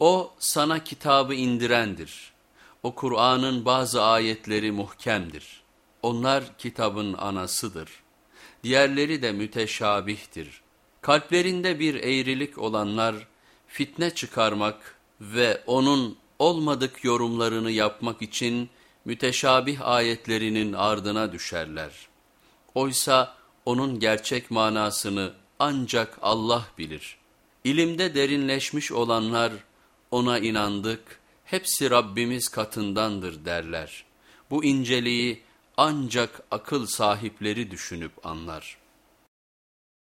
O sana kitabı indirendir. O Kur'an'ın bazı ayetleri muhkemdir. Onlar kitabın anasıdır. Diğerleri de müteşabihtir. Kalplerinde bir eğrilik olanlar fitne çıkarmak ve onun olmadık yorumlarını yapmak için müteşabih ayetlerinin ardına düşerler. Oysa onun gerçek manasını ancak Allah bilir. İlimde derinleşmiş olanlar ona inandık, hepsi Rabbimiz katındandır derler. Bu inceliği ancak akıl sahipleri düşünüp anlar.''